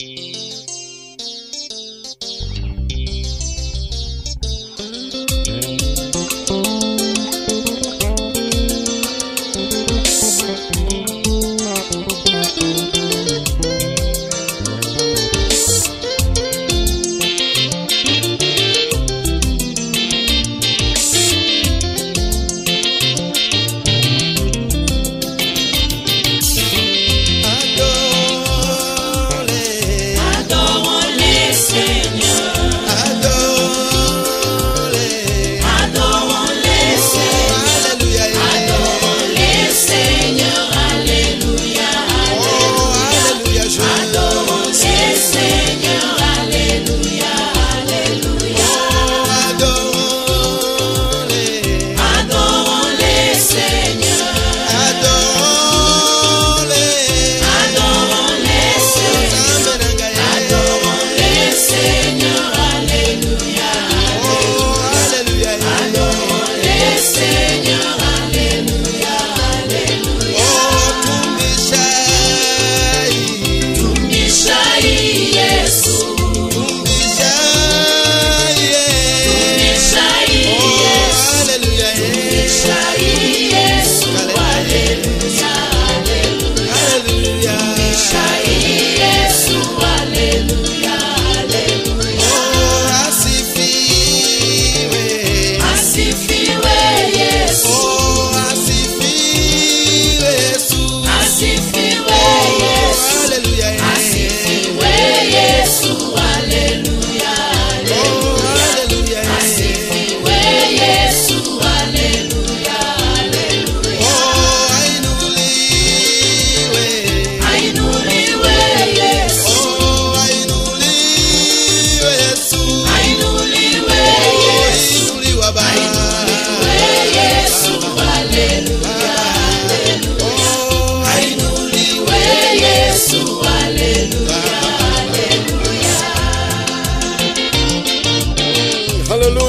Música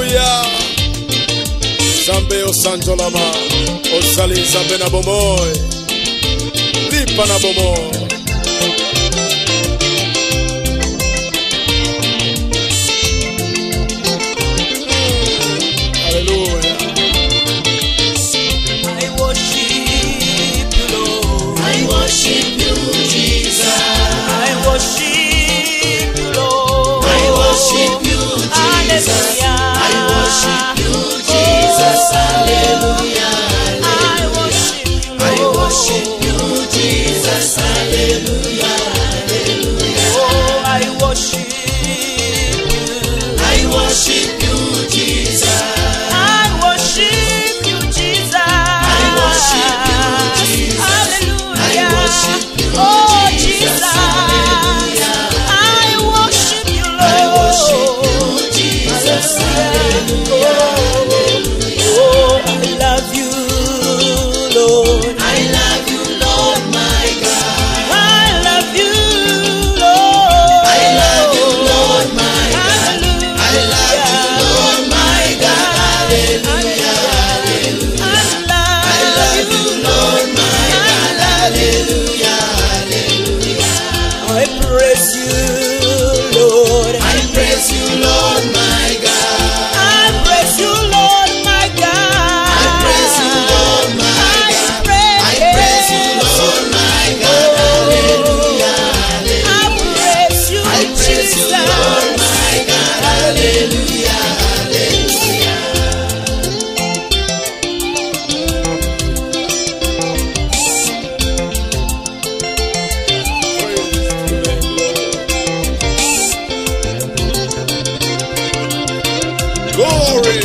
haleluya nzambe osanjolama ozali nzambe na bomoi lipa na bomoi Story.